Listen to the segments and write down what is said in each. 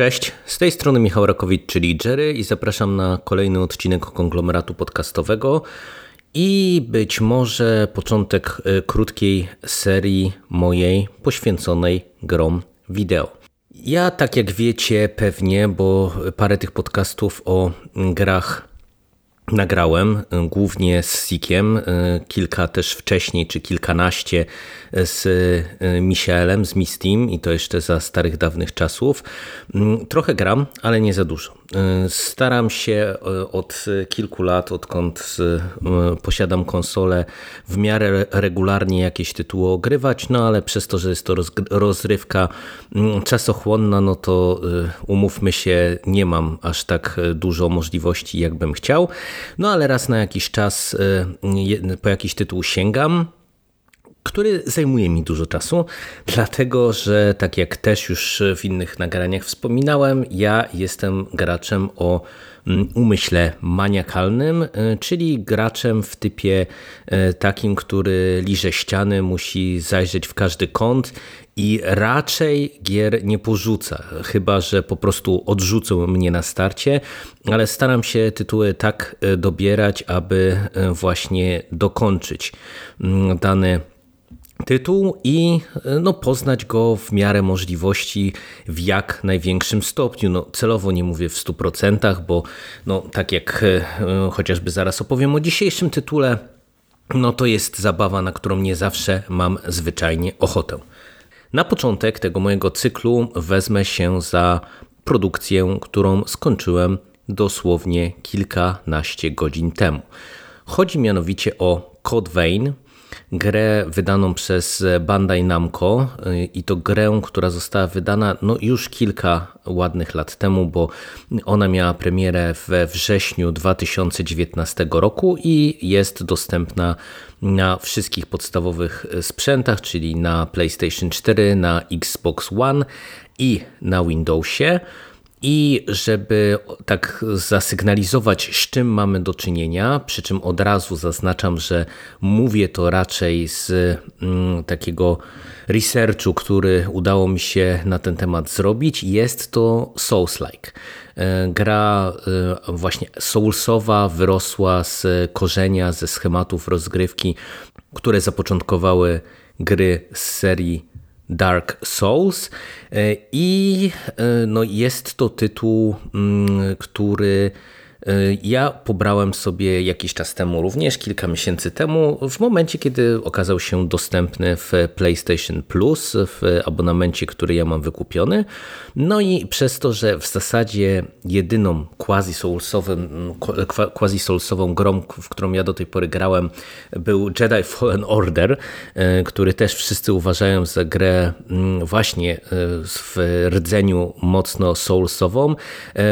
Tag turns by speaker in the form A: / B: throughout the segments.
A: Cześć, z tej strony Michał Rakowicz, czyli Jerry i zapraszam na kolejny odcinek konglomeratu podcastowego i być może początek y, krótkiej serii mojej poświęconej grom wideo. Ja, tak jak wiecie pewnie, bo parę tych podcastów o grach nagrałem, y, głównie z Sikiem, y, kilka też wcześniej, czy kilkanaście z Michaelem, z Mistim i to jeszcze za starych, dawnych czasów. Mm, trochę gram, ale nie za dużo. Staram się od kilku lat, odkąd posiadam konsolę, w miarę regularnie jakieś tytuły ogrywać, no ale przez to, że jest to rozrywka mm, czasochłonna, no to umówmy się, nie mam aż tak dużo możliwości, jakbym chciał. No ale raz na jakiś czas po jakiś tytuł sięgam który zajmuje mi dużo czasu, dlatego że tak jak też już w innych nagraniach wspominałem, ja jestem graczem o mm, umyśle maniakalnym, y, czyli graczem w typie y, takim, który liże ściany, musi zajrzeć w każdy kąt i raczej gier nie porzuca, chyba że po prostu odrzucą mnie na starcie, ale staram się tytuły tak y, dobierać, aby właśnie dokończyć mm, dany tytuł i no, poznać go w miarę możliwości w jak największym stopniu. No, celowo nie mówię w 100%, bo no, tak jak e, chociażby zaraz opowiem o dzisiejszym tytule, no to jest zabawa, na którą nie zawsze mam zwyczajnie ochotę. Na początek tego mojego cyklu wezmę się za produkcję, którą skończyłem dosłownie kilkanaście godzin temu. Chodzi mianowicie o Code Vein, grę wydaną przez Bandai Namco y, i to grę, która została wydana no już kilka ładnych lat temu, bo ona miała premierę we wrześniu 2019 roku i jest dostępna na wszystkich podstawowych sprzętach, czyli na PlayStation 4, na Xbox One i na Windowsie. I żeby tak zasygnalizować, z czym mamy do czynienia, przy czym od razu zaznaczam, że mówię to raczej z mm, takiego researchu, który udało mi się na ten temat zrobić, jest to Souls-like. E, gra e, właśnie Soulsowa wyrosła z korzenia, ze schematów rozgrywki, które zapoczątkowały gry z serii Dark Souls. E, i e, no jest to tytuł, mm, który ja pobrałem sobie jakiś czas temu, również kilka miesięcy temu, w momencie, kiedy okazał się dostępny w PlayStation Plus, w abonamencie, który ja mam wykupiony. No i przez to, że w zasadzie jedyną quasi-soulsową grą, w którą ja do tej pory grałem, był Jedi Fallen Order, y, który też wszyscy uważają za grę mm, właśnie y, w rdzeniu mocno soulsową.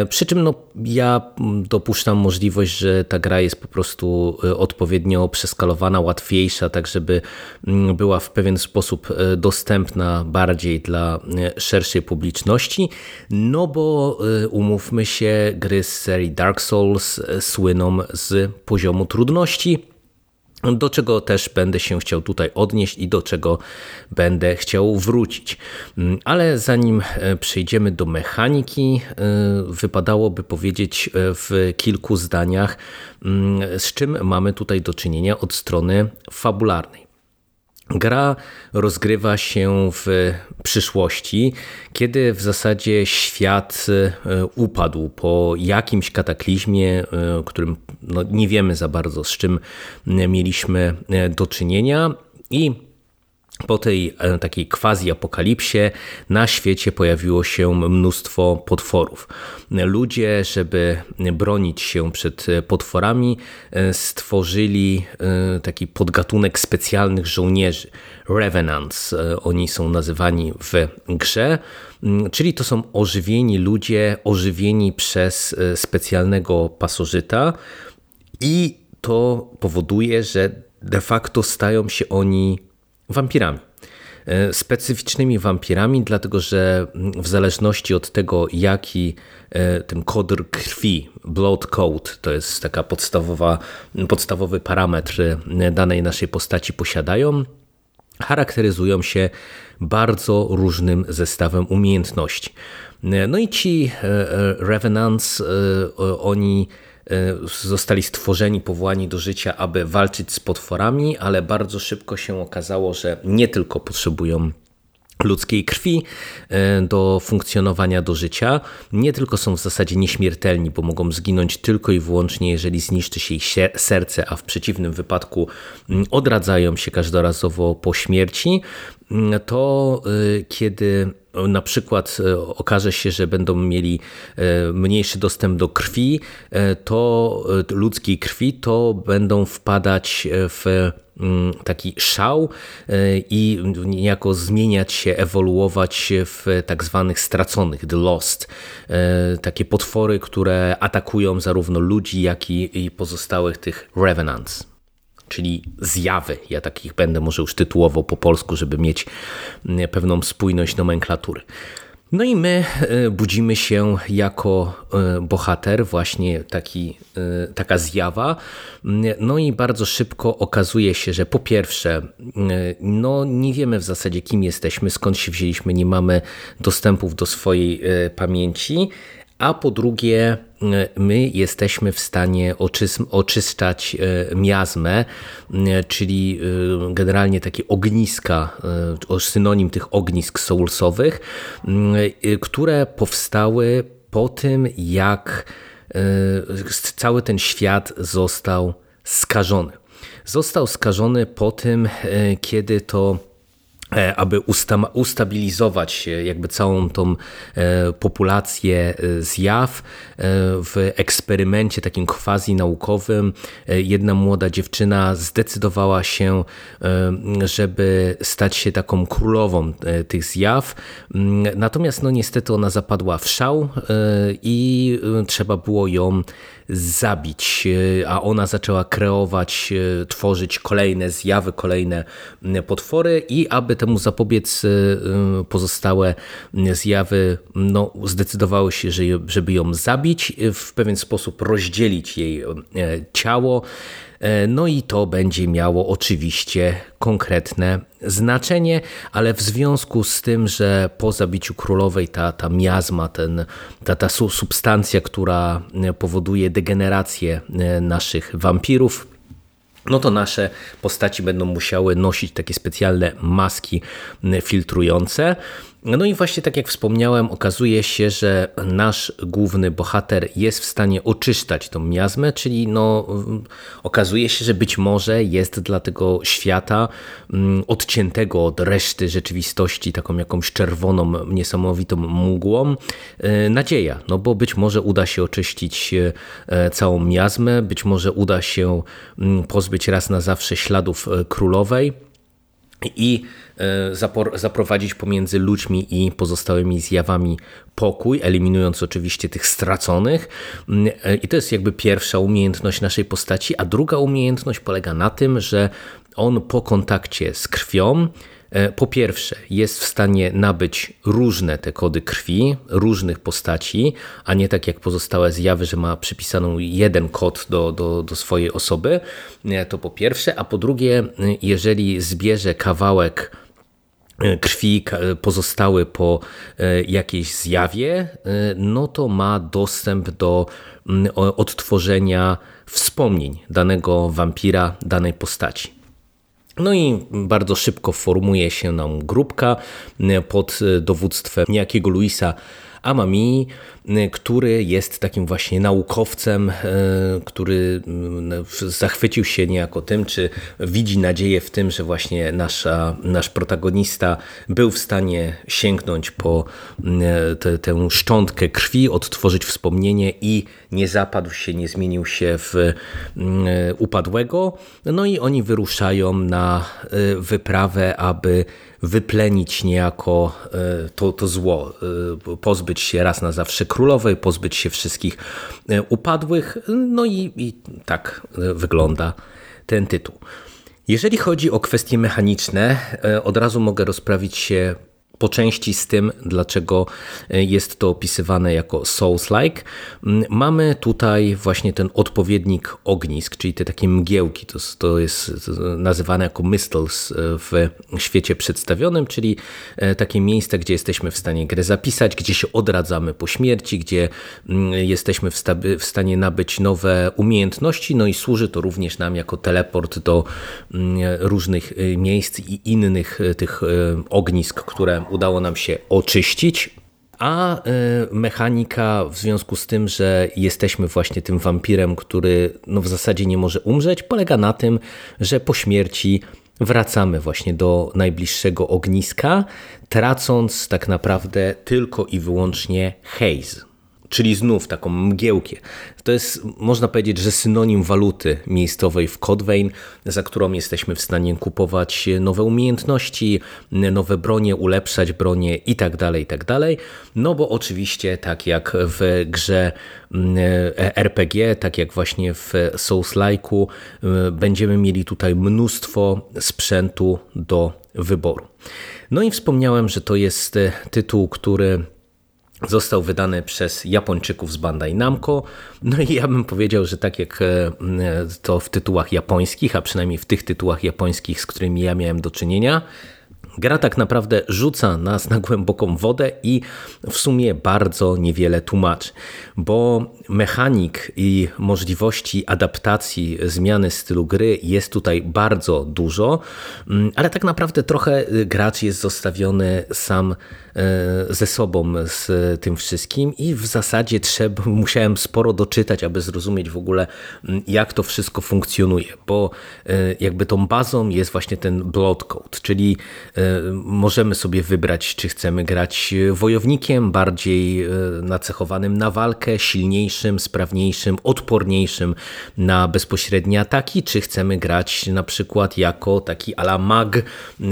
A: Przy czym no, ja do dopuszczam możliwość, że ta gra jest po prostu e, odpowiednio przeskalowana, łatwiejsza, tak żeby mm, była w pewien sposób e, dostępna bardziej dla e, szerszej publiczności. No bo umówmy się, gry z serii Dark Souls słyną z poziomu trudności do czego też będę się chciał tutaj odnieść i do czego będę chciał wrócić. Mm, ale zanim e, przejdziemy do mechaniki, e, wypadałoby powiedzieć e, w kilku zdaniach, mm, z czym mamy tutaj do czynienia od strony fabularnej. Gra rozgrywa się w przyszłości, kiedy w zasadzie świat e, upadł po jakimś kataklizmie, e, którym no nie wiemy za bardzo, z czym mieliśmy e, do czynienia. I po tej e, takiej quasi-apokalipsie na świecie pojawiło się mnóstwo potworów. Ludzie, żeby bronić się przed potworami, e, stworzyli e, taki podgatunek specjalnych żołnierzy. Revenants, oni są nazywani w grze, czyli to są ożywieni ludzie, ożywieni przez specjalnego pasożyta i to powoduje, że de facto stają się oni wampirami. E, specyficznymi wampirami, dlatego że w zależności od tego, jaki e, ten kodr krwi, blood code, to jest taka podstawowa, podstawowy parametr danej naszej postaci posiadają, charakteryzują się bardzo różnym zestawem umiejętności. No i ci Revenants, oni zostali stworzeni, powołani do życia, aby walczyć z potworami, ale bardzo szybko się okazało, że nie tylko potrzebują ludzkiej krwi e, do funkcjonowania, do życia. Nie tylko są w zasadzie nieśmiertelni, bo mogą zginąć tylko i wyłącznie, jeżeli zniszczy się ich serce, a w przeciwnym wypadku mm, odradzają się każdorazowo po śmierci. To e, kiedy na przykład e, okaże się, że będą mieli mniejszy dostęp do krwi, to ludzkiej krwi, to będą wpadać w Mm, taki szał i niejako zmieniać się, ewoluować w tak zwanych straconych, the lost. Takie potwory, które atakują zarówno ludzi, jak i pozostałych tych revenants czyli zjawy. Ja takich będę może już tytułowo po polsku, żeby mieć mm, pewną spójność nomenklatury. No i my e, budzimy się jako e, bohater, właśnie taki, e, taka zjawa. No i bardzo szybko okazuje się, że po pierwsze, no nie wiemy w zasadzie kim jesteśmy, skąd się wzięliśmy, nie mamy dostępów do swojej pamięci a po drugie my jesteśmy w stanie oczyszczać e, miazmę, e, czyli e, generalnie takie ogniska, synonim tych ognisk soulsowych, które powstały po tym, jak cały ten świat został skażony. Został skażony po tym, kiedy to E, aby ustabilizować jakby całą tą e, populację e, zjaw w eksperymencie takim quasi naukowym jedna młoda dziewczyna zdecydowała się, żeby stać się taką królową tych zjaw. Mm, natomiast no niestety ona zapadła w szał i trzeba było ją zabić, e, a ona zaczęła kreować, e, tworzyć kolejne zjawy, kolejne potwory i aby temu zapobiec e, pozostałe zjawy no, zdecydowały się, żeby ją zabić, w pewien sposób rozdzielić jej ciało, E, no i to będzie miało oczywiście konkretne znaczenie, ale w związku z tym, że po zabiciu królowej ta, ta miazma, ten, ta, ta substancja, która powoduje degenerację naszych wampirów, no to nasze postaci będą musiały nosić takie specjalne maski filtrujące. No i właśnie tak jak wspomniałem, okazuje się, że nasz główny bohater jest w stanie oczyszczać tą miazmę, czyli no, okazuje się, że być może jest dla tego świata mm, odciętego od reszty rzeczywistości, taką jakąś czerwoną, niesamowitą mgłą, e, nadzieja, no bo być może uda się oczyścić e, całą miazmę, być może uda się mm, pozbyć raz na zawsze śladów e, królowej i e, zaprowadzić pomiędzy ludźmi i pozostałymi zjawami pokój, eliminując oczywiście tych straconych. Mm, e, I to jest jakby pierwsza umiejętność naszej postaci, a druga umiejętność polega na tym, że on po kontakcie z krwią po pierwsze, jest w stanie nabyć różne te kody krwi, różnych postaci, a nie tak jak pozostałe zjawy, że ma przypisaną jeden kod do, do, do swojej osoby. E, to po pierwsze, a po drugie, jeżeli zbierze kawałek e, krwi pozostały po jakiejś zjawie, no to ma dostęp do odtworzenia wspomnień danego wampira, danej postaci. No i bardzo szybko formuje się nam grupka pod dowództwem niejakiego Luisa Amami, który jest takim właśnie naukowcem, y, który y, zachwycił się niejako tym, czy widzi nadzieję w tym, że właśnie nasza, nasz protagonista był w stanie sięgnąć po te, tę szczątkę krwi, odtworzyć wspomnienie i nie zapadł się, nie zmienił się w upadłego. No i oni wyruszają na wyprawę, aby wyplenić niejako to, to zło, pozbyć się raz na zawsze królowej, pozbyć się wszystkich e, upadłych. No i, i tak e, wygląda ten tytuł. Jeżeli chodzi o kwestie mechaniczne, e, od razu mogę rozprawić się po części z tym, dlaczego e, jest to opisywane jako Souls-like. Mm, mamy tutaj właśnie ten odpowiednik ognisk, czyli te takie mgiełki. To, to jest nazywane jako mistles e, w świecie przedstawionym, czyli e, takie miejsce, gdzie jesteśmy w stanie grę zapisać, gdzie się odradzamy po śmierci, gdzie mm, jesteśmy w, w stanie nabyć nowe umiejętności, no i służy to również nam jako teleport do mm, różnych miejsc i innych tych ognisk, które udało nam się oczyścić. A e, mechanika w związku z tym, że jesteśmy właśnie tym wampirem, który no w zasadzie nie może umrzeć, polega na tym, że po śmierci wracamy właśnie do najbliższego ogniska, tracąc tak naprawdę tylko i wyłącznie haze czyli znów taką mgiełkę. To jest, można powiedzieć, że synonim waluty miejscowej w Codwain, za którą jesteśmy w stanie kupować nowe umiejętności, nowe bronie, ulepszać bronie i tak dalej, i tak. No bo oczywiście, tak jak w grze mm, RPG, tak jak właśnie w Souls-like'u, y, będziemy mieli tutaj mnóstwo sprzętu do wyboru. No i wspomniałem, że to jest tytuł, który Został wydany przez Japończyków z Bandai Namco. No i ja bym powiedział, że tak jak e, to w tytułach japońskich, a przynajmniej w tych tytułach japońskich, z którymi ja miałem do czynienia, Gra tak naprawdę rzuca nas na głęboką wodę i w sumie bardzo niewiele tłumaczy, bo mechanik i możliwości adaptacji, zmiany stylu gry jest tutaj bardzo dużo, mm, ale tak naprawdę trochę gracz jest zostawiony sam e, ze sobą z tym wszystkim i w zasadzie trzeba, musiałem sporo doczytać, aby zrozumieć w ogóle jak to wszystko funkcjonuje, bo e, jakby tą bazą jest właśnie ten blood code, czyli e, możemy sobie wybrać, czy chcemy grać wojownikiem, bardziej e, nacechowanym na walkę, silniejszym, sprawniejszym, odporniejszym na bezpośrednie ataki, czy chcemy grać na przykład jako taki ala mag,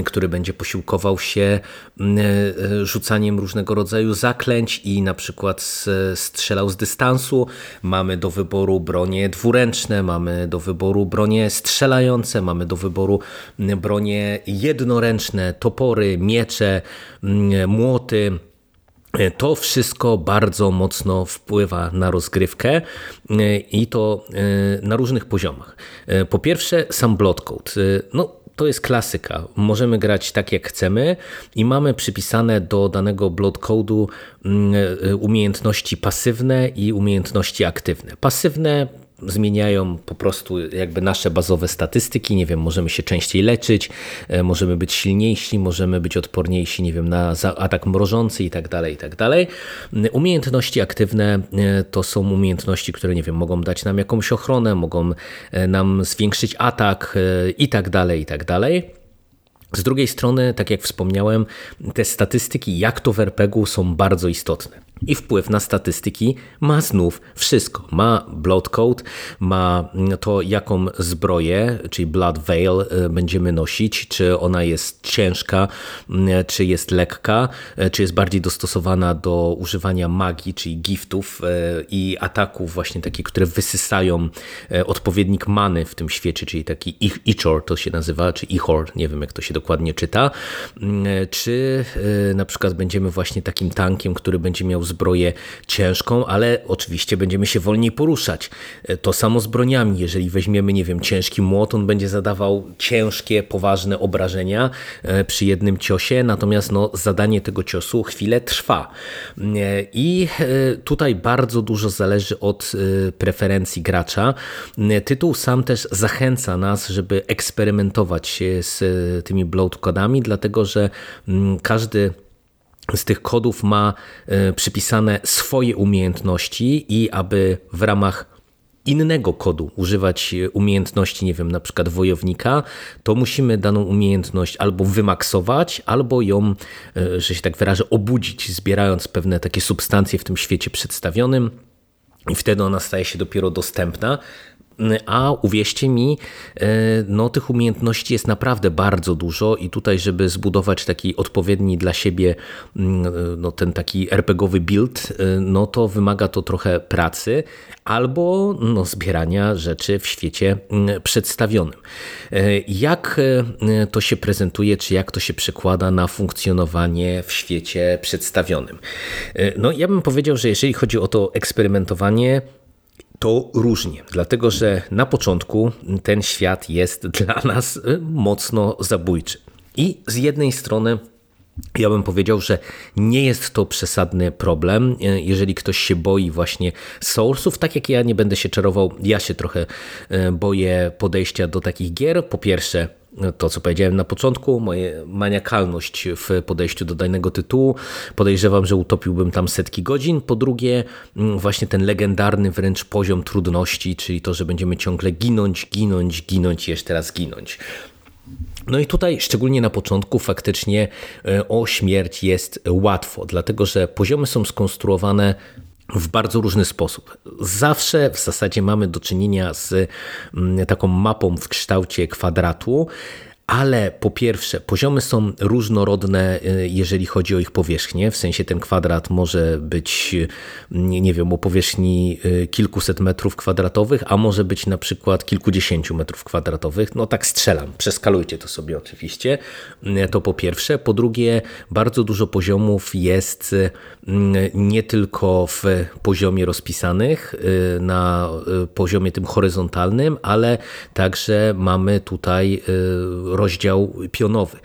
A: który będzie posiłkował się e, rzucaniem różnego rodzaju zaklęć i na przykład strzelał z dystansu. Mamy do wyboru bronie dwuręczne, mamy do wyboru bronie strzelające, mamy do wyboru bronie jednoręczne, topory, miecze, młoty. To wszystko bardzo mocno wpływa na rozgrywkę i to e, na różnych poziomach. E, po pierwsze, sam blood code. No, to jest klasyka. Możemy grać tak jak chcemy i mamy przypisane do danego blood code'u mm, umiejętności pasywne i umiejętności aktywne. Pasywne zmieniają po prostu jakby nasze bazowe statystyki, nie wiem, możemy się częściej leczyć, e, możemy być silniejsi, możemy być odporniejsi, nie wiem, na atak mrożący i tak dalej, i tak dalej. Umiejętności aktywne e, to są umiejętności, które, nie wiem, mogą dać nam jakąś ochronę, mogą e, nam zwiększyć atak i tak dalej, i tak dalej. Z drugiej strony, tak jak wspomniałem, te statystyki, jak to w RPG-u, są bardzo istotne. I wpływ na statystyki ma znów wszystko. Ma Blood Code, ma to, jaką zbroję, czyli Blood Veil, e, będziemy nosić, czy ona jest ciężka, czy jest lekka, e, czy jest bardziej dostosowana do używania magii, czyli giftów e, i ataków, właśnie takie, które wysysają odpowiednik many w tym świecie, czyli taki Ichor to się nazywa, czy Ichor, nie wiem jak to się dokładnie czyta, czy na przykład będziemy właśnie takim tankiem, który będzie miał zbroję ciężką, ale oczywiście będziemy się wolniej poruszać. E, to samo z broniami. Jeżeli weźmiemy, nie wiem, ciężki młot, on będzie zadawał ciężkie, poważne obrażenia e, przy jednym ciosie, natomiast no, zadanie tego ciosu chwilę trwa. E, I tutaj bardzo dużo zależy od preferencji gracza. Tytuł sam też zachęca nas, żeby eksperymentować z tymi bloat dlatego że mm, każdy z tych kodów ma e, przypisane swoje umiejętności i aby w ramach innego kodu używać umiejętności, nie wiem, na przykład wojownika, to musimy daną umiejętność albo wymaksować, albo ją, e, że się tak wyrażę, obudzić, zbierając pewne takie substancje w tym świecie przedstawionym i wtedy ona staje się dopiero dostępna. A uwierzcie mi, e, no tych umiejętności jest naprawdę bardzo dużo i tutaj, żeby zbudować taki odpowiedni dla siebie mm, no ten taki RPGowy build, e, no to wymaga to trochę pracy albo no, zbierania rzeczy w świecie mm, przedstawionym. E, jak to się prezentuje, czy jak to się przekłada na funkcjonowanie w świecie przedstawionym? No ja bym powiedział, że jeżeli chodzi o to eksperymentowanie, to różnie, dlatego że na początku ten świat jest dla nas y, mocno zabójczy. I z jednej strony ja bym powiedział, że nie jest to przesadny problem, y, jeżeli ktoś się boi właśnie source'ów, tak jak ja nie będę się czarował, ja się trochę y, boję podejścia do takich gier. Po pierwsze, to, co powiedziałem na początku, moja maniakalność w podejściu do danego tytułu. Podejrzewam, że utopiłbym tam setki godzin. Po drugie, mm, właśnie ten legendarny wręcz poziom trudności, czyli to, że będziemy ciągle ginąć, ginąć, ginąć i jeszcze raz ginąć. No i tutaj, szczególnie na początku, faktycznie e, o śmierć jest łatwo, dlatego że poziomy są skonstruowane w bardzo różny sposób. Zawsze w zasadzie mamy do czynienia z mm, taką mapą w kształcie kwadratu, ale po pierwsze, poziomy są różnorodne, y, jeżeli chodzi o ich powierzchnię. W sensie ten kwadrat może być, y, nie wiem, o powierzchni y, kilkuset metrów kwadratowych, a może być na przykład kilkudziesięciu metrów kwadratowych. No tak strzelam, przeskalujcie to sobie oczywiście. To po pierwsze. Po drugie, bardzo dużo poziomów jest nie tylko w poziomie rozpisanych, na poziomie tym horyzontalnym, ale także mamy tutaj rozdział pionowy.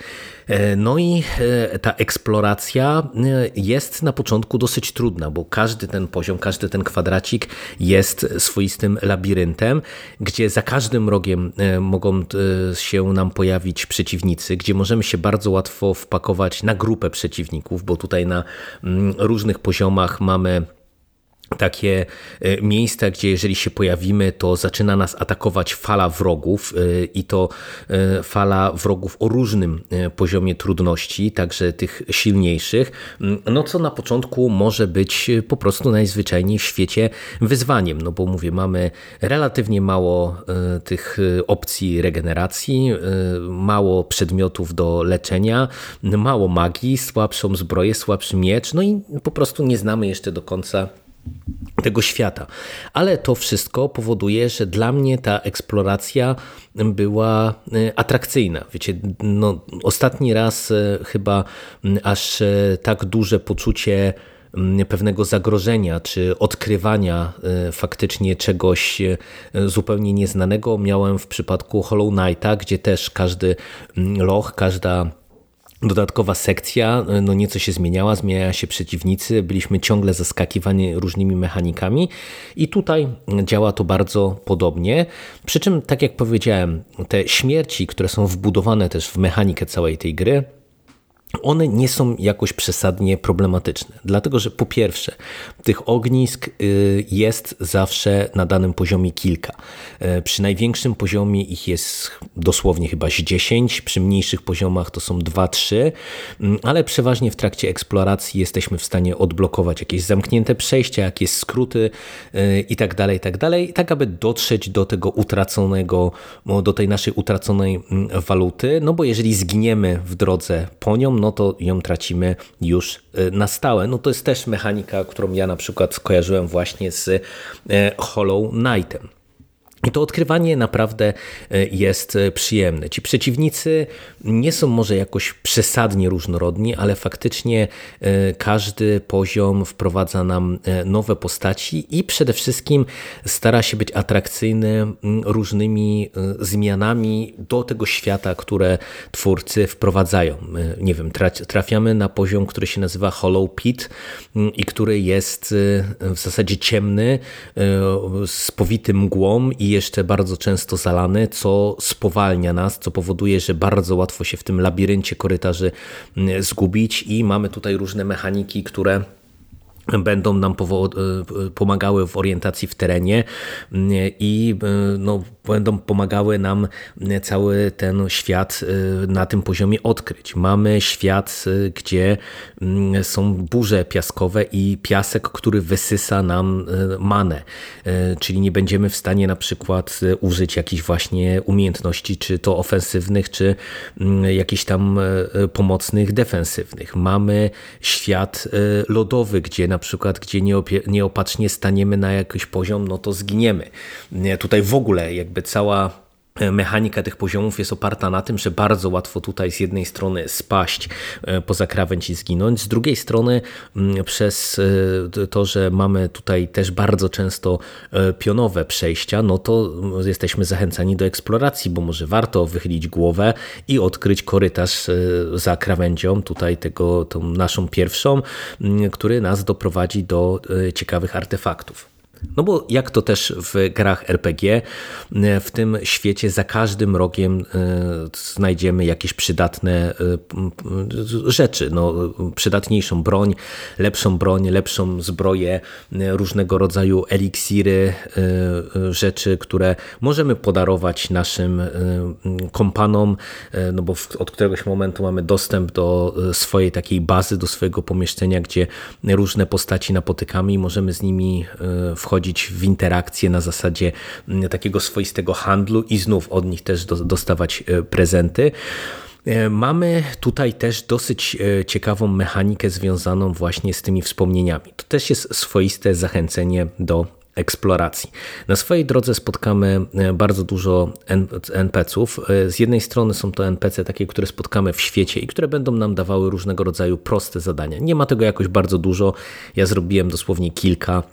A: E, no i e, ta eksploracja e, jest na początku dosyć trudna, bo każdy ten poziom, każdy ten kwadracik jest swoistym labiryntem, gdzie za każdym rogiem mogą się nam pojawić przeciwnicy, gdzie możemy się bardzo łatwo wpakować na grupę przeciwników, bo tutaj na mm, różnych poziomach mamy takie e, miejsca, gdzie jeżeli się pojawimy, to zaczyna nas atakować fala wrogów e, i to e, fala wrogów o różnym poziomie trudności, także tych silniejszych, mm, no co na początku może być po prostu najzwyczajniej w świecie wyzwaniem, no bo mówię, mamy relatywnie mało tych opcji regeneracji, mało przedmiotów do leczenia, mało magii, słabszą zbroję, słabszy miecz, no i po prostu nie znamy jeszcze do końca tego świata. Ale to wszystko powoduje, że dla mnie ta eksploracja była e, atrakcyjna. Wiecie, no, ostatni raz e, chyba aż e, tak duże poczucie pewnego zagrożenia czy odkrywania faktycznie czegoś zupełnie nieznanego miałem w przypadku Hollow Knighta, gdzie też każdy loch, każda Dodatkowa sekcja no nieco się zmieniała, zmieniają się przeciwnicy, byliśmy ciągle zaskakiwani różnymi mechanikami i tutaj działa to bardzo podobnie. Przy czym, tak jak powiedziałem, te śmierci, które są wbudowane też w mechanikę całej tej gry, one nie są jakoś przesadnie problematyczne, dlatego że po pierwsze, tych ognisk y, jest zawsze na danym poziomie kilka. Y, przy największym poziomie ich jest dosłownie chyba 10, przy mniejszych poziomach to są 2-3, y, ale przeważnie w trakcie eksploracji jesteśmy w stanie odblokować jakieś zamknięte przejścia, jakieś skróty i tak dalej, i tak dalej, tak aby dotrzeć do tego utraconego, do tej naszej utraconej mm, waluty, no bo jeżeli zginiemy w drodze po nią, no to ją tracimy już y, na stałe. No to jest też mechanika, którą ja na przykład skojarzyłem właśnie z y, Hollow Knightem. I to odkrywanie naprawdę e, jest e, przyjemne. Ci przeciwnicy nie są może jakoś przesadnie różnorodni, ale faktycznie e, każdy poziom wprowadza nam nowe postaci i przede wszystkim stara się być atrakcyjny różnymi zmianami do tego świata, które twórcy wprowadzają. Nie wiem, trafiamy na poziom, który się nazywa Hollow Pit i który jest w zasadzie ciemny, z powitym mgłą i jeszcze bardzo często zalany, co spowalnia nas, co powoduje, że bardzo łatwo się w tym labiryncie korytarzy mm, zgubić. I mamy tutaj różne mechaniki, które będą nam pomagały w orientacji w terenie i no, będą pomagały nam cały ten świat na tym poziomie odkryć. Mamy świat, gdzie są burze piaskowe i piasek, który wysysa nam manę, czyli nie będziemy w stanie na przykład użyć jakichś właśnie umiejętności, czy to ofensywnych, czy jakichś tam pomocnych, defensywnych. Mamy świat lodowy, gdzie na przykład, gdzie nieopatrznie staniemy na jakiś poziom, no to zginiemy. Tutaj w ogóle jakby cała mechanika tych poziomów jest oparta na tym, że bardzo łatwo tutaj z jednej strony spaść e, poza krawędź i zginąć, z drugiej strony przez e, to, że mamy tutaj też bardzo często e, pionowe przejścia, no to jesteśmy zachęcani do eksploracji, bo może warto wychylić głowę i odkryć korytarz za krawędzią, tutaj tego, tą naszą pierwszą, który nas doprowadzi do ciekawych artefaktów. No bo jak to też w grach RPG, w tym świecie za każdym rogiem e, znajdziemy jakieś przydatne e, rzeczy. No, przydatniejszą broń, lepszą broń, lepszą zbroję, e, różnego rodzaju eliksiry, rzeczy, które możemy podarować naszym kompanom, no bo od któregoś momentu mamy dostęp do swojej takiej bazy, do swojego pomieszczenia, gdzie różne postaci napotykamy i możemy z nimi wchodzić wchodzić w interakcję na zasadzie mm, takiego swoistego handlu i znów od nich też dostawać e, prezenty. E, mamy tutaj też dosyć e, ciekawą mechanikę związaną właśnie z tymi wspomnieniami. To też jest swoiste zachęcenie do eksploracji. Na swojej drodze spotkamy bardzo dużo NPC-ów. Z jednej strony są to NPC takie, które spotkamy w świecie i które będą nam dawały różnego rodzaju proste zadania. Nie ma tego jakoś bardzo dużo. Ja zrobiłem dosłownie kilka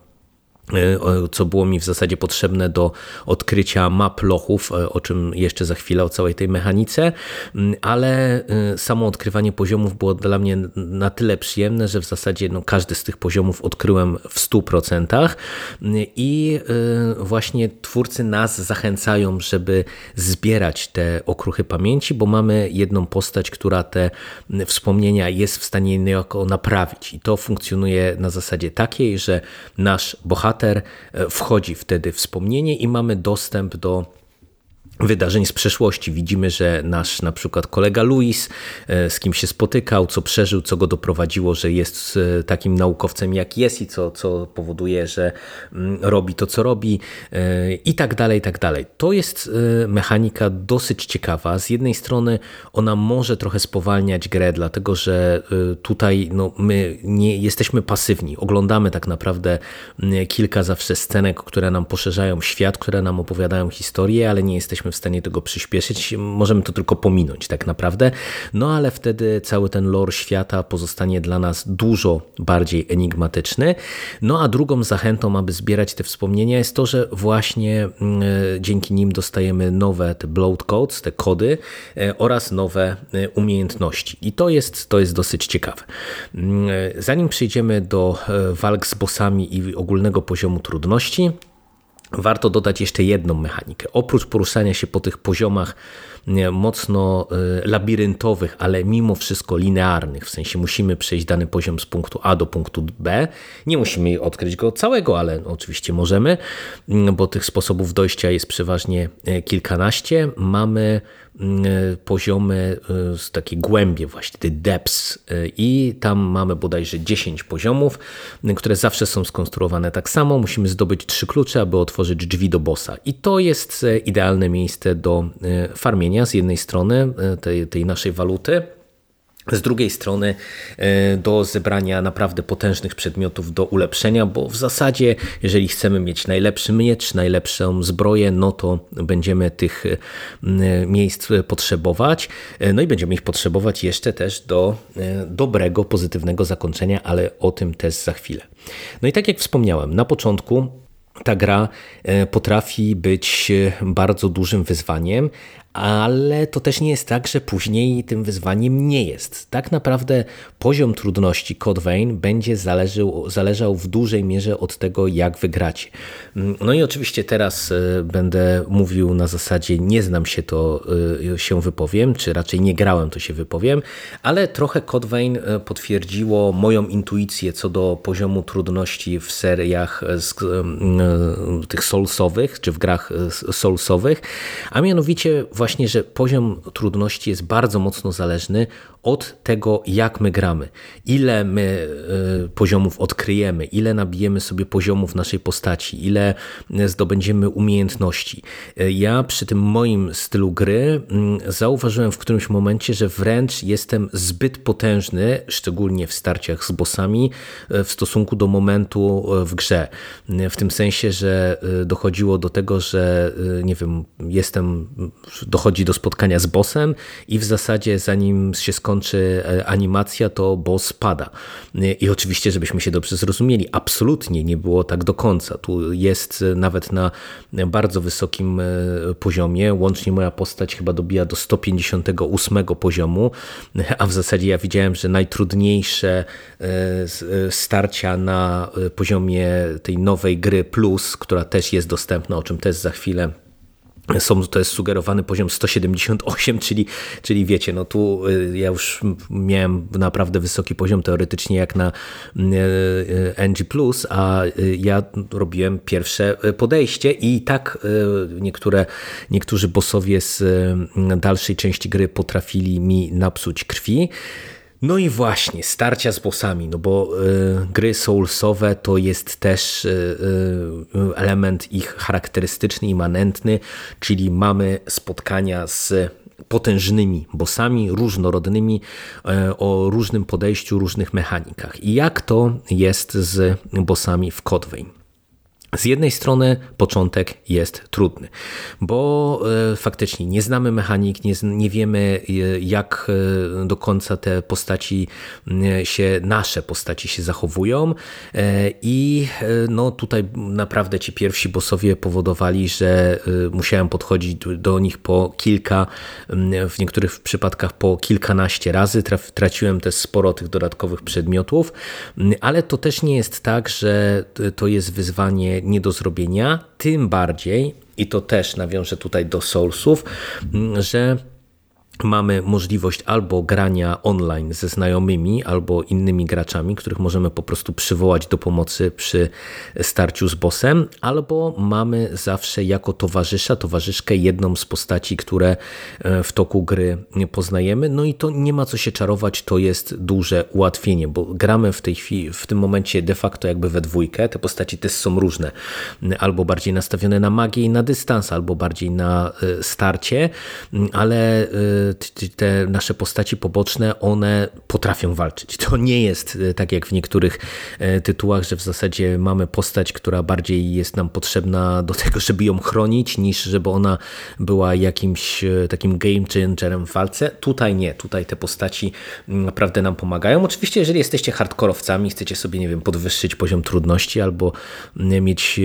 A: co było mi w zasadzie potrzebne do odkrycia map lochów, e, o czym jeszcze za chwilę, o całej tej mechanice, mm, ale e, samo odkrywanie poziomów było dla mnie na tyle przyjemne, że w zasadzie no, każdy z tych poziomów odkryłem w 100% i właśnie twórcy nas zachęcają, żeby zbierać te okruchy pamięci, bo mamy jedną postać, która te wspomnienia jest w stanie niejako naprawić. I to funkcjonuje na zasadzie takiej, że nasz bohater bohater e, wchodzi wtedy wspomnienie i mamy dostęp do wydarzeń z przeszłości. Widzimy, że nasz na przykład kolega Luis, e, z kim się spotykał, co przeżył, co go doprowadziło, że jest e, takim naukowcem jak jest i co, co powoduje, że mm, robi to, co robi e, i tak dalej, i tak dalej. To jest mechanika dosyć ciekawa. Z jednej strony ona może trochę spowalniać grę, dlatego że tutaj no, my nie jesteśmy pasywni. Oglądamy tak naprawdę mm, kilka zawsze scenek, które nam poszerzają świat, które nam opowiadają historię, ale nie jesteśmy jesteśmy w stanie tego przyspieszyć, możemy to tylko pominąć tak naprawdę, no ale wtedy cały ten lore świata pozostanie dla nas dużo bardziej enigmatyczny. No a drugą zachętą, aby zbierać te wspomnienia jest to, że właśnie mm, e, dzięki nim dostajemy nowe te bloat codes, te kody e, oraz nowe e, umiejętności. I to jest, to jest dosyć ciekawe. Mm, zanim przejdziemy do walk z bossami i ogólnego poziomu trudności, Warto dodać jeszcze jedną mechanikę. Oprócz poruszania się po tych poziomach mocno y, labiryntowych, ale mimo wszystko linearnych, w sensie musimy przejść dany poziom z punktu A do punktu B. Nie musimy odkryć go całego, ale oczywiście możemy, mm, bo tych sposobów dojścia jest przeważnie e, kilkanaście. Mamy mm, poziomy z takiej głębie właśnie, te depths i tam mamy bodajże 10 poziomów, które zawsze są skonstruowane tak samo. Musimy zdobyć trzy klucze, aby otworzyć drzwi do bossa i to jest idealne miejsce do farmienia z jednej strony e, tej, tej naszej waluty, z drugiej strony e, do zebrania naprawdę potężnych przedmiotów do ulepszenia, bo w zasadzie jeżeli chcemy mieć najlepszy miecz, najlepszą zbroję, no to będziemy tych e, miejsc potrzebować. No i będziemy ich potrzebować jeszcze też do dobrego, pozytywnego zakończenia, ale o tym też za chwilę. No i tak jak wspomniałem, na początku ta gra potrafi być bardzo dużym wyzwaniem, ale to też nie jest tak, że później tym wyzwaniem nie jest. Tak naprawdę poziom trudności Code Vein będzie zależał, zależał w dużej mierze od tego, jak wygracie. No i oczywiście teraz e, będę mówił na zasadzie nie znam się, to e, się wypowiem, czy raczej nie grałem, to się wypowiem, ale trochę Code Vein e, potwierdziło moją intuicję co do poziomu trudności w seriach z, tych soulsowych, czy w grach soulsowych, a mianowicie właśnie, że poziom trudności jest bardzo mocno zależny od tego, jak my gramy, ile my e, poziomów odkryjemy, ile nabijemy sobie poziomów naszej postaci, ile zdobędziemy umiejętności. E, ja przy tym moim stylu gry mm, zauważyłem w którymś momencie, że wręcz jestem zbyt potężny, szczególnie w starciach z bossami, e, w stosunku do momentu w grze. W tym sensie, że dochodziło do tego, że nie wiem, jestem, dochodzi do spotkania z bossem i w zasadzie zanim się skończy e, animacja, to boss pada. I oczywiście, żebyśmy się dobrze zrozumieli, absolutnie nie było tak do końca. Tu jest e, nawet na bardzo wysokim e, poziomie. Łącznie moja postać chyba dobija do 158 poziomu, a w zasadzie ja widziałem, że najtrudniejsze starcia na poziomie tej nowej gry Plus, która też jest dostępna, o czym też za chwilę są, to jest sugerowany poziom 178, czyli, czyli wiecie, no tu y, ja już miałem naprawdę wysoki poziom teoretycznie jak na y, y, NG+, a ja robiłem pierwsze podejście i tak niektóre, niektórzy bossowie z dalszej części gry potrafili mi napsuć krwi. No i właśnie, starcia z bossami, no bo y, gry soulsowe to jest też y, y, element ich charakterystyczny, immanentny, czyli mamy spotkania z potężnymi bossami, różnorodnymi, o różnym podejściu, różnych mechanikach. I jak to jest z bossami w Codeway? Z jednej strony początek jest trudny, bo e, faktycznie nie znamy mechanik, nie, nie wiemy e, jak e, do końca te postaci się, nasze postaci się zachowują i no tutaj naprawdę ci pierwsi bossowie powodowali, że musiałem podchodzić do nich po kilka, w niektórych przypadkach po kilkanaście razy, traciłem też sporo tych dodatkowych przedmiotów, ale to też nie jest tak, że to jest wyzwanie nie do zrobienia, tym bardziej, i to też nawiążę tutaj do Soulsów, że mamy możliwość albo grania online ze znajomymi, albo innymi graczami, których możemy po prostu przywołać do pomocy przy starciu z bossem, albo mamy zawsze jako towarzysza, towarzyszkę jedną z postaci, które e, w toku gry poznajemy. No i to nie ma co się czarować, to jest duże ułatwienie, bo gramy w tej chwili, w tym momencie de facto jakby we dwójkę. Te postaci też są różne, albo bardziej nastawione na magię i na dystans, albo bardziej na e, starcie, ale e, te nasze postaci poboczne, one potrafią walczyć. To nie jest e, tak jak w niektórych e, tytułach, że w zasadzie mamy postać, która bardziej jest nam potrzebna do tego, żeby ją chronić, niż żeby ona była jakimś e, takim game changerem w walce. Tutaj nie, tutaj te postaci mm, naprawdę nam pomagają. Oczywiście, jeżeli jesteście hardkorowcami, chcecie sobie, nie wiem, podwyższyć poziom trudności albo mm, mieć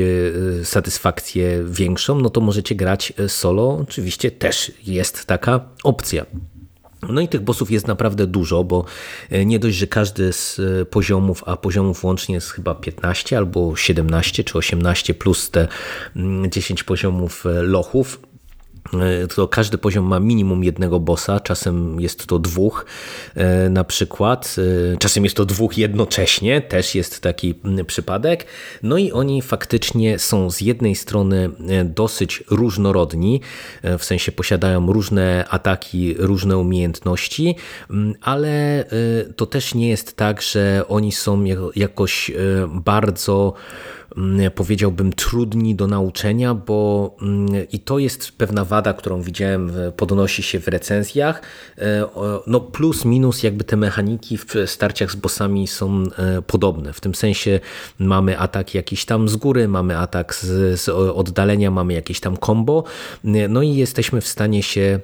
A: satysfakcję większą, no to możecie grać solo. Oczywiście też jest taka opcja. No i tych bossów jest naprawdę dużo, bo e, nie dość, że każdy z e, poziomów, a poziomów łącznie jest chyba 15 albo 17 czy 18 plus te 10 mm, poziomów e, lochów, to każdy poziom ma minimum jednego bossa, czasem jest to dwóch e, na przykład, e, czasem jest to dwóch jednocześnie, też jest taki przypadek. No i oni faktycznie są z jednej strony dosyć różnorodni, w sensie posiadają różne ataki, różne umiejętności, ale to też nie jest tak, że oni są jakoś bardzo powiedziałbym, trudni do nauczenia, bo mm, i to jest pewna wada, którą widziałem, podnosi się w recenzjach. E, no plus, minus, jakby te mechaniki w starciach z bossami są e, podobne. W tym sensie mamy atak jakiś tam z góry, mamy atak z, z oddalenia, mamy jakieś tam combo, no i jesteśmy w stanie się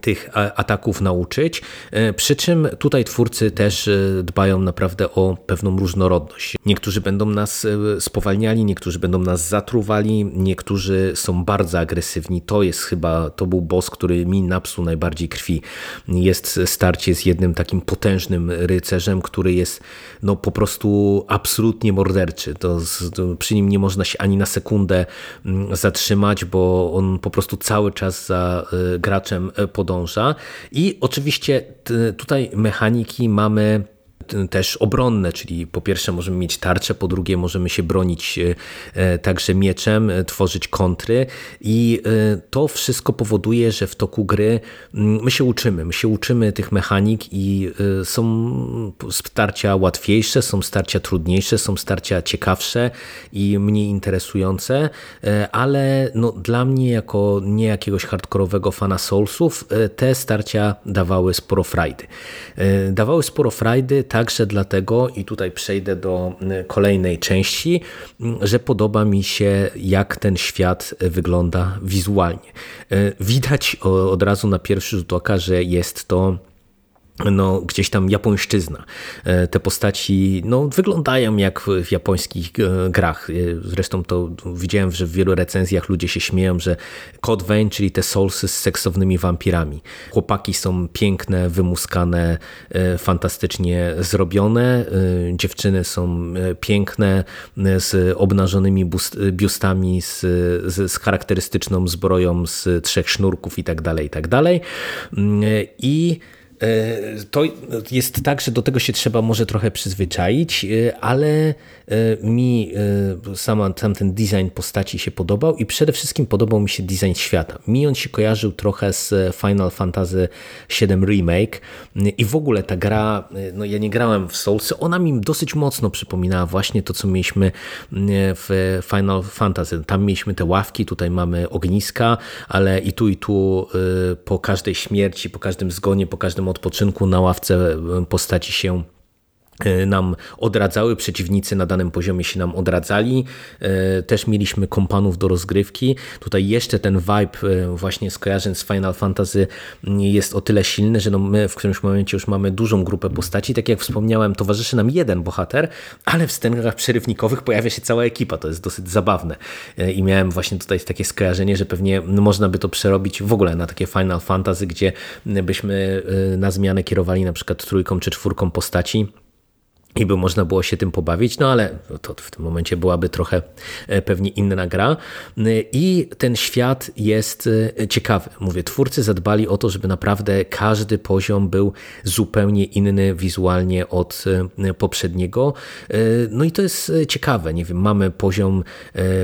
A: tych ataków nauczyć. E, przy czym tutaj twórcy też e, dbają naprawdę o pewną różnorodność. Niektórzy będą nas e, spowalniali, niektórzy będą nas zatruwali, niektórzy są bardzo agresywni. To jest chyba, to był boss, który mi napsuł najbardziej krwi. Jest starcie z jednym takim potężnym rycerzem, który jest no po prostu absolutnie morderczy. To, to przy nim nie można się ani na sekundę mm, zatrzymać, bo on po prostu cały czas za graczem podąża podąża. I oczywiście tutaj mechaniki mamy też obronne, czyli po pierwsze możemy mieć tarczę, po drugie możemy się bronić e, e, także mieczem, e, tworzyć kontry i to wszystko powoduje, że w toku gry mm, my się uczymy, my się uczymy tych mechanik i są starcia łatwiejsze, są starcia trudniejsze, są starcia ciekawsze i mniej interesujące, ale no dla mnie jako nie jakiegoś hardkorowego fana Soulsów te starcia dawały sporo frajdy. Dawały sporo frajdy także dlatego, i tutaj przejdę do kolejnej części, że podoba mi się, jak ten świat wygląda wizualnie. Y, widać od razu na pierwszy rzut oka, że jest to no, gdzieś tam japońszczyzna. E, te postaci no, wyglądają jak w japońskich e, grach. E, zresztą to widziałem, że w wielu recenzjach ludzie się śmieją, że Code Vein, czyli te soulsy z seksownymi wampirami. Chłopaki są piękne, wymuskane, fantastycznie zrobione. Dziewczyny są piękne, z obnażonymi biustami, z, z, z charakterystyczną zbroją z trzech sznurków i tak i Mm, E, to jest tak, że do tego się trzeba może trochę przyzwyczaić, e, ale e, mi sama, sam ten design postaci się podobał i przede wszystkim podobał mi się design świata. Mi on się kojarzył trochę z Final Fantasy VII Remake i w ogóle ta gra, no ja nie grałem w Soulsy, ona mi dosyć mocno przypominała właśnie to, co mieliśmy w Final Fantasy. Tam mieliśmy te ławki, tutaj mamy ogniska, ale i tu i tu po każdej śmierci, po każdym zgonie, po każdym odpoczynku na ławce postaci się E, nam odradzały, przeciwnicy na danym poziomie się nam odradzali. E, też mieliśmy kompanów do rozgrywki. Tutaj jeszcze ten vibe e, właśnie skojarzeń z Final Fantasy jest o tyle silny, że no my w którymś momencie już mamy dużą grupę postaci. Tak jak wspomniałem, towarzyszy nam jeden bohater, ale w scenach przerywnikowych pojawia się cała ekipa. To jest dosyć zabawne. I miałem właśnie tutaj takie skojarzenie, że pewnie można by to przerobić w ogóle na takie Final Fantasy, gdzie byśmy na zmianę kierowali na przykład trójką czy czwórką postaci i by można było się tym pobawić, no ale to w tym momencie byłaby trochę e, pewnie inna gra. E, I ten świat jest e, ciekawy. Mówię, twórcy zadbali o to, żeby naprawdę każdy poziom był zupełnie inny wizualnie od poprzedniego. No i to jest ciekawe. Nie wiem, mamy poziom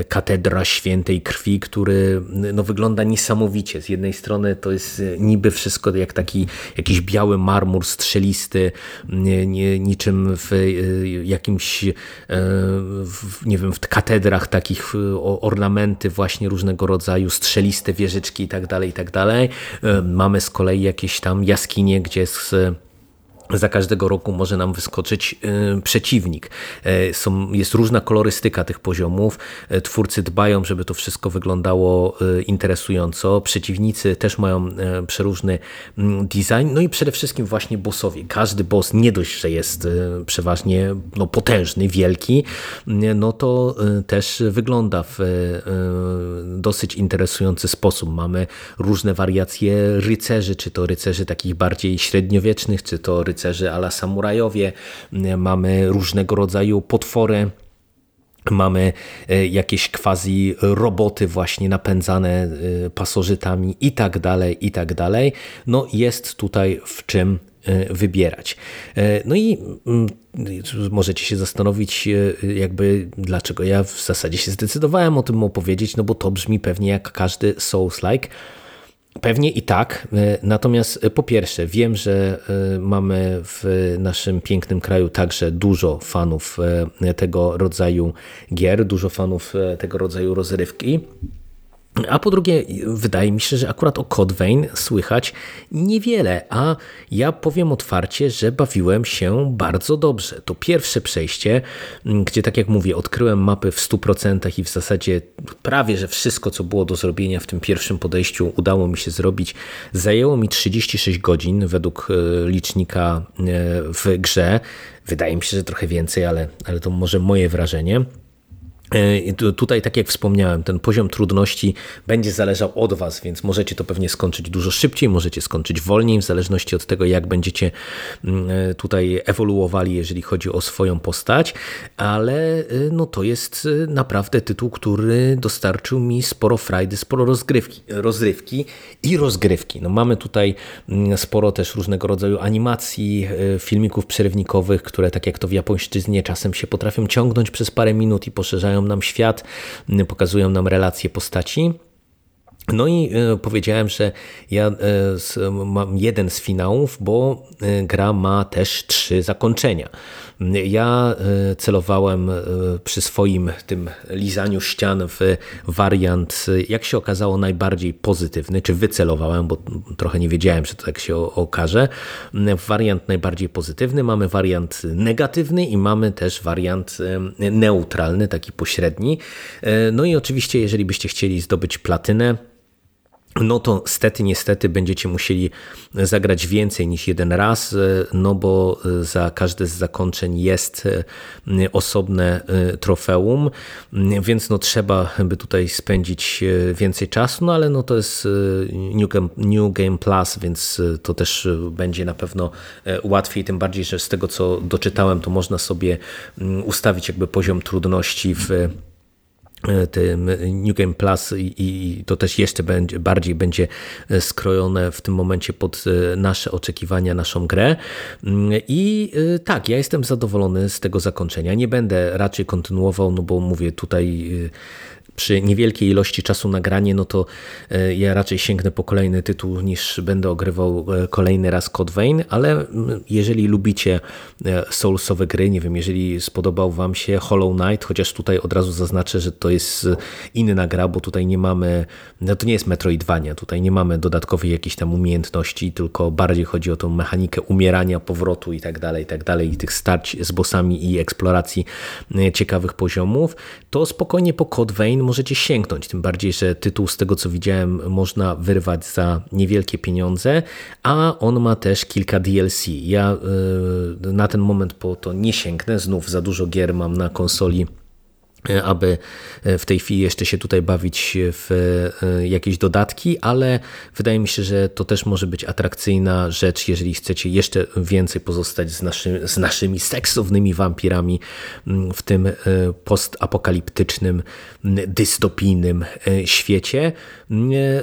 A: katedra świętej krwi, który no, wygląda niesamowicie. Z jednej strony to jest niby wszystko jak taki jakiś biały marmur strzelisty, niczym w jakimś, y, nie wiem, w katedrach takich y, ornamenty właśnie różnego rodzaju, strzeliste wieżyczki i tak dalej, i tak dalej. Mamy z kolei jakieś tam jaskinie, gdzie jest za każdego roku może nam wyskoczyć y, przeciwnik. E, są, jest różna kolorystyka tych poziomów. E, twórcy dbają, żeby to wszystko wyglądało y, interesująco. Przeciwnicy też mają e, przeróżny mm, design. No i przede wszystkim właśnie bossowie. Każdy boss nie dość, że jest przeważnie no, potężny, wielki, no to też wygląda w dosyć interesujący sposób. Mamy różne wariacje rycerzy, czy to rycerzy takich bardziej średniowiecznych, czy to rycerzy rycerzy ala samurajowie, mamy różnego rodzaju potwory, Mamy e, jakieś quasi roboty właśnie napędzane e, pasożytami i tak dalej, i tak dalej. No jest tutaj w czym e, wybierać. No i mm, możecie się zastanowić jakby dlaczego ja w zasadzie się zdecydowałem o tym opowiedzieć, no bo to brzmi pewnie jak każdy Souls-like, Pewnie i tak. E, natomiast e, po pierwsze, wiem, że e, mamy w naszym pięknym kraju także dużo fanów tego rodzaju gier, dużo fanów tego rodzaju rozrywki. A po drugie, wydaje mi się, że akurat o Code Vein słychać niewiele, a ja powiem otwarcie, że bawiłem się bardzo dobrze. To pierwsze przejście, gdzie tak jak mówię, odkryłem mapy w 100% i w zasadzie prawie, że wszystko, co było do zrobienia w tym pierwszym podejściu udało mi się zrobić. Zajęło mi 36 godzin według e, licznika e, w grze. Wydaje mi się, że trochę więcej, ale, ale to może moje wrażenie. E, tutaj, tak jak wspomniałem, ten poziom trudności będzie zależał od Was, więc możecie to pewnie skończyć dużo szybciej, możecie skończyć wolniej, w zależności od tego, jak będziecie mm, e, tutaj ewoluowali, jeżeli chodzi o swoją postać, ale e, no, to jest naprawdę tytuł, który dostarczył mi sporo frajdy, sporo rozgrywki, rozrywki i rozgrywki. No, mamy tutaj mm, sporo też różnego rodzaju animacji, filmików przerywnikowych, które tak jak to w japońszczyźnie czasem się potrafią ciągnąć przez parę minut i poszerzają nam świat, pokazują nam relacje postaci. No i e, powiedziałem, że ja e, mam jeden z finałów, bo e, gra ma też trzy zakończenia. Ja celowałem przy swoim tym lizaniu ścian w wariant, jak się okazało, najbardziej pozytywny, czy wycelowałem, bo trochę nie wiedziałem, że to tak się okaże. Wariant najbardziej pozytywny, mamy wariant negatywny i mamy też wariant neutralny, taki pośredni. No i oczywiście, jeżeli byście chcieli zdobyć platynę, no to stety, niestety będziecie musieli zagrać więcej niż jeden raz, no bo za każde z zakończeń jest e, osobne e, trofeum, więc no trzeba by tutaj spędzić e, więcej czasu, no ale no to jest New Game, New Game Plus, więc to też będzie na pewno łatwiej, tym bardziej, że z tego co doczytałem, to można sobie ustawić jakby poziom trudności w E, tym New Game Plus i, to też jeszcze będzie, bardziej będzie e, skrojone w tym momencie pod e, nasze oczekiwania, naszą grę. Mm, I tak, ja jestem zadowolony z tego zakończenia. Nie będę raczej kontynuował, no bo mówię tutaj przy niewielkiej ilości czasu nagranie, no to e, ja raczej sięgnę po kolejny tytuł niż będę ogrywał e, kolejny raz Code Vein, ale jeżeli lubicie e, soulsowe gry, nie wiem, jeżeli spodobał wam się Hollow Knight, chociaż tutaj od razu zaznaczę, że to jest inna gra, bo tutaj nie mamy, no to nie jest Metroidvania, tutaj nie mamy dodatkowej jakiejś tam umiejętności, tylko bardziej chodzi o tą mechanikę umierania, powrotu i tak dalej, i tak dalej, i tych starć z bossami i eksploracji ciekawych poziomów, to spokojnie po Code Vein możecie sięgnąć. Tym bardziej, że tytuł z tego co widziałem można wyrwać za niewielkie pieniądze, a on ma też kilka DLC. Ja y, na ten moment po to nie sięgnę, znów za dużo gier mam na konsoli aby e, w tej chwili jeszcze się tutaj bawić w e, jakieś dodatki, ale wydaje mi się, że to też może być atrakcyjna rzecz, jeżeli chcecie jeszcze więcej pozostać z, naszy, z naszymi seksownymi wampirami w tym postapokaliptycznym, dystopijnym świecie.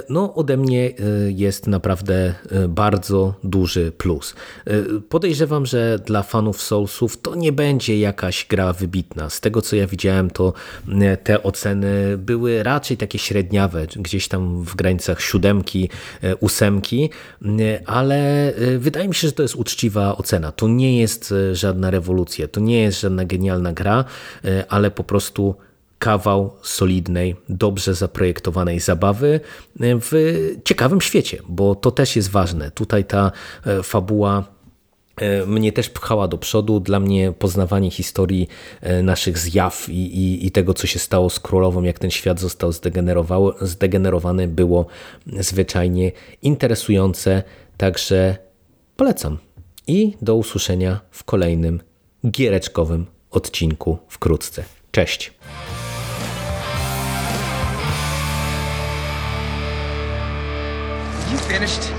A: No, ode mnie jest naprawdę bardzo duży plus. Podejrzewam, że dla fanów Soulsów to nie będzie jakaś gra wybitna. Z tego co ja widziałem, to E, te oceny były raczej takie średniawe, gdzieś tam w granicach siódemki, e, ósemki, e, ale wydaje mi się, że to jest uczciwa ocena. To nie jest żadna rewolucja, to nie jest żadna genialna gra, ale po prostu kawał solidnej, dobrze zaprojektowanej zabawy w ciekawym świecie, bo to też jest ważne. Tutaj ta fabuła mnie też pchała do przodu. Dla mnie poznawanie historii e, naszych zjaw i, i, i, tego, co się stało z królową, jak ten świat został zdegenerowany, było zwyczajnie interesujące. Także polecam. I do usłyszenia w kolejnym giereczkowym odcinku wkrótce. Cześć. You finished?